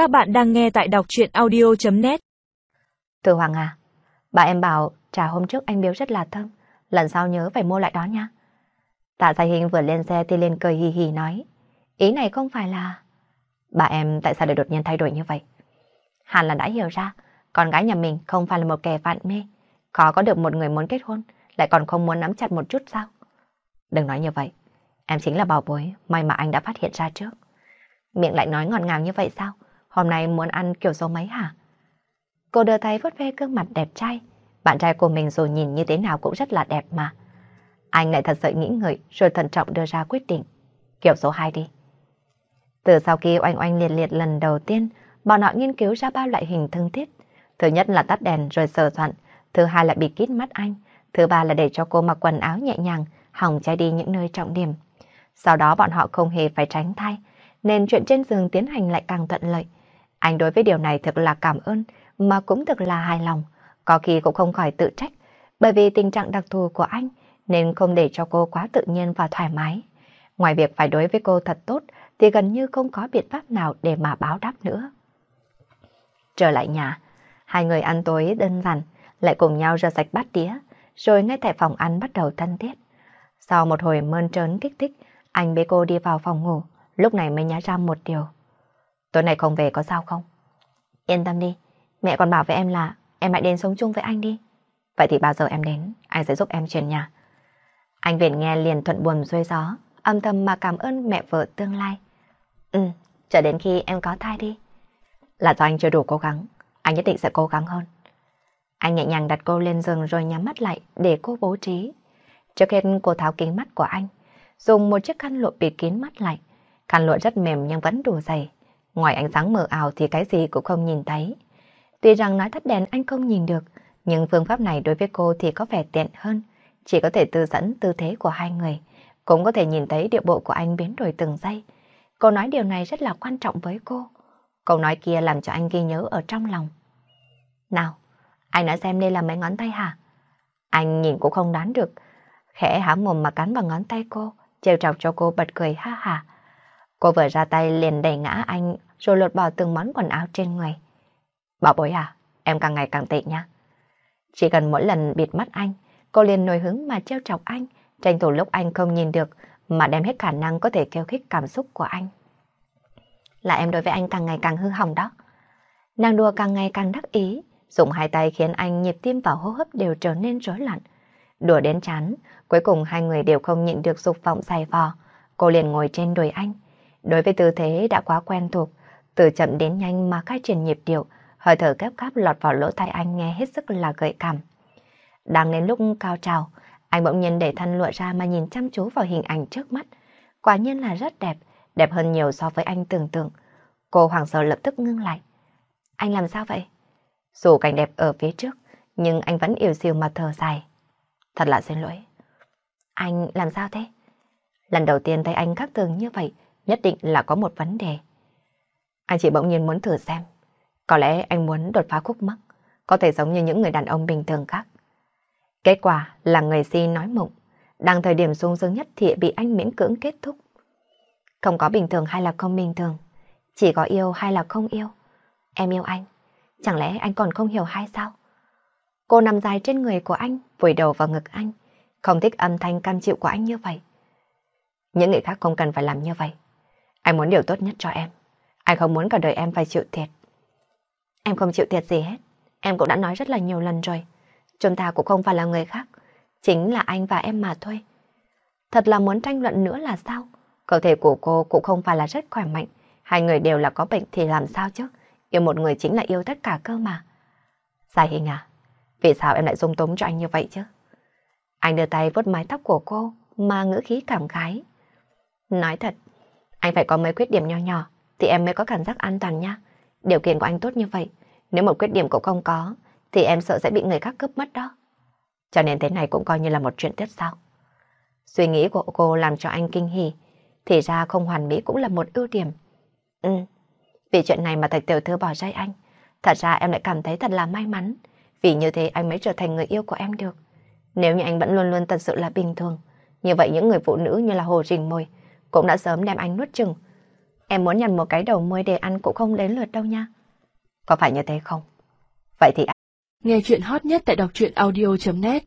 Các bạn đang nghe tại đọc chuyện audio.net Từ Hoàng à, bà em bảo trà hôm trước anh biếu rất là thơm, lần sau nhớ phải mua lại đó nha. Tạ Giai Hình vừa lên xe thì liền cười hì hì nói, ý này không phải là... Bà em tại sao lại đột nhiên thay đổi như vậy? Hàn là đã hiểu ra, con gái nhà mình không phải là một kẻ vạn mê, khó có được một người muốn kết hôn, lại còn không muốn nắm chặt một chút sao? Đừng nói như vậy, em chính là bảo bối, may mà anh đã phát hiện ra trước. Miệng lại nói ngọt ngào như vậy sao? Hôm nay muốn ăn kiểu số mấy hả? Cô đưa tay vuốt ve gương mặt đẹp trai. Bạn trai của mình dù nhìn như thế nào cũng rất là đẹp mà. Anh lại thật sự nghĩ ngợi rồi thận trọng đưa ra quyết định. Kiểu số 2 đi. Từ sau khi oanh oanh liệt liệt lần đầu tiên, bọn họ nghiên cứu ra ba loại hình thương thiết. Thứ nhất là tắt đèn rồi sờ soạn. Thứ hai là bị kít mắt anh. Thứ ba là để cho cô mặc quần áo nhẹ nhàng, hỏng che đi những nơi trọng điểm. Sau đó bọn họ không hề phải tránh thai, nên chuyện trên giường tiến hành lại càng thuận lợi. Anh đối với điều này thật là cảm ơn, mà cũng thật là hài lòng. Có khi cũng không khỏi tự trách, bởi vì tình trạng đặc thù của anh nên không để cho cô quá tự nhiên và thoải mái. Ngoài việc phải đối với cô thật tốt thì gần như không có biện pháp nào để mà báo đáp nữa. Trở lại nhà, hai người ăn tối đơn giản, lại cùng nhau rửa sạch bát đĩa, rồi ngay tại phòng ăn bắt đầu thân thiết. Sau một hồi mơn trớn kích thích, anh bế cô đi vào phòng ngủ, lúc này mới nhá ra một điều. Tối nay không về có sao không? Yên tâm đi, mẹ còn bảo với em là em hãy đến sống chung với anh đi. Vậy thì bao giờ em đến, anh sẽ giúp em chuyển nhà. Anh Việt nghe liền thuận buồm xuôi gió, âm thầm mà cảm ơn mẹ vợ tương lai. Ừ, chờ đến khi em có thai đi. Là do anh chưa đủ cố gắng, anh nhất định sẽ cố gắng hơn. Anh nhẹ nhàng đặt cô lên giường rồi nhắm mắt lại để cô bố trí. Trước hết cô tháo kính mắt của anh, dùng một chiếc khăn lụa bịt kín mắt lại. Khăn lụa rất mềm nhưng vẫn đủ dày. Ngoài ánh sáng mờ ảo thì cái gì cũng không nhìn thấy. Tuy rằng nói tắt đèn anh không nhìn được, nhưng phương pháp này đối với cô thì có vẻ tiện hơn. Chỉ có thể tư dẫn tư thế của hai người, cũng có thể nhìn thấy điệu bộ của anh biến đổi từng giây. Cô nói điều này rất là quan trọng với cô. Câu nói kia làm cho anh ghi nhớ ở trong lòng. Nào, anh nói xem đây là mấy ngón tay hả? Anh nhìn cũng không đoán được. Khẽ há mồm mà cắn vào ngón tay cô, trêu chọc cho cô bật cười ha ha. Cô vừa ra tay liền đẩy ngã anh rồi lột bỏ từng món quần áo trên người. Bảo bối à, em càng ngày càng tệ nha. Chỉ cần mỗi lần bịt mắt anh, cô liền nổi hứng mà treo chọc anh, tranh thủ lúc anh không nhìn được mà đem hết khả năng có thể kêu khích cảm xúc của anh. Là em đối với anh càng ngày càng hư hỏng đó. Nàng đùa càng ngày càng đắc ý, dùng hai tay khiến anh nhịp tim và hô hấp đều trở nên rối loạn. Đùa đến chán, cuối cùng hai người đều không nhịn được dục vọng dài vò. Cô liền ngồi trên đùi anh, Đối với tư thế đã quá quen thuộc, từ chậm đến nhanh mà khai triển nhịp điệu, hơi thở kép cáp lọt vào lỗ tai anh nghe hết sức là gợi cảm. Đang đến lúc cao trào, anh bỗng nhiên để thân lụa ra mà nhìn chăm chú vào hình ảnh trước mắt. Quả nhiên là rất đẹp, đẹp hơn nhiều so với anh tưởng tượng. Cô hoàng sợ lập tức ngưng lại. Anh làm sao vậy? Dù cảnh đẹp ở phía trước, nhưng anh vẫn yếu xìu mà thở dài. Thật là xin lỗi. Anh làm sao thế? Lần đầu tiên thấy anh khác thường như vậy, nhất định là có một vấn đề. Anh chỉ bỗng nhiên muốn thử xem. Có lẽ anh muốn đột phá khúc mắc, có thể giống như những người đàn ông bình thường khác. Kết quả là người si nói mộng, đang thời điểm sung sướng nhất thì bị anh miễn cưỡng kết thúc. Không có bình thường hay là không bình thường, chỉ có yêu hay là không yêu. Em yêu anh, chẳng lẽ anh còn không hiểu hay sao? Cô nằm dài trên người của anh, vùi đầu vào ngực anh, không thích âm thanh cam chịu của anh như vậy. Những người khác không cần phải làm như vậy. Anh muốn điều tốt nhất cho em. Anh không muốn cả đời em phải chịu thiệt. Em không chịu thiệt gì hết. Em cũng đã nói rất là nhiều lần rồi. Chúng ta cũng không phải là người khác. Chính là anh và em mà thôi. Thật là muốn tranh luận nữa là sao? Cơ thể của cô cũng không phải là rất khỏe mạnh. Hai người đều là có bệnh thì làm sao chứ? Yêu một người chính là yêu tất cả cơ mà. Giải hình à? Vì sao em lại dung túng cho anh như vậy chứ? Anh đưa tay vuốt mái tóc của cô mà ngữ khí cảm khái. Nói thật, anh phải có mấy khuyết điểm nho nhỏ thì em mới có cảm giác an toàn nha. Điều kiện của anh tốt như vậy, nếu một khuyết điểm cũng không có thì em sợ sẽ bị người khác cướp mất đó. Cho nên thế này cũng coi như là một chuyện tiếc sao. Suy nghĩ của cô làm cho anh kinh hỉ, thì ra không hoàn mỹ cũng là một ưu điểm. Ừ, vì chuyện này mà thạch tiểu thư bỏ rơi anh. Thật ra em lại cảm thấy thật là may mắn, vì như thế anh mới trở thành người yêu của em được. Nếu như anh vẫn luôn luôn thật sự là bình thường, như vậy những người phụ nữ như là hồ rình môi cũng đã sớm đem anh nuốt chừng. em muốn nhận một cái đầu môi để ăn cũng không đến lượt đâu nha. Có phải như thế không? Vậy thì... Nghe chuyện hot nhất tại đọc truyện audio.net